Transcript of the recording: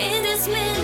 in this minute.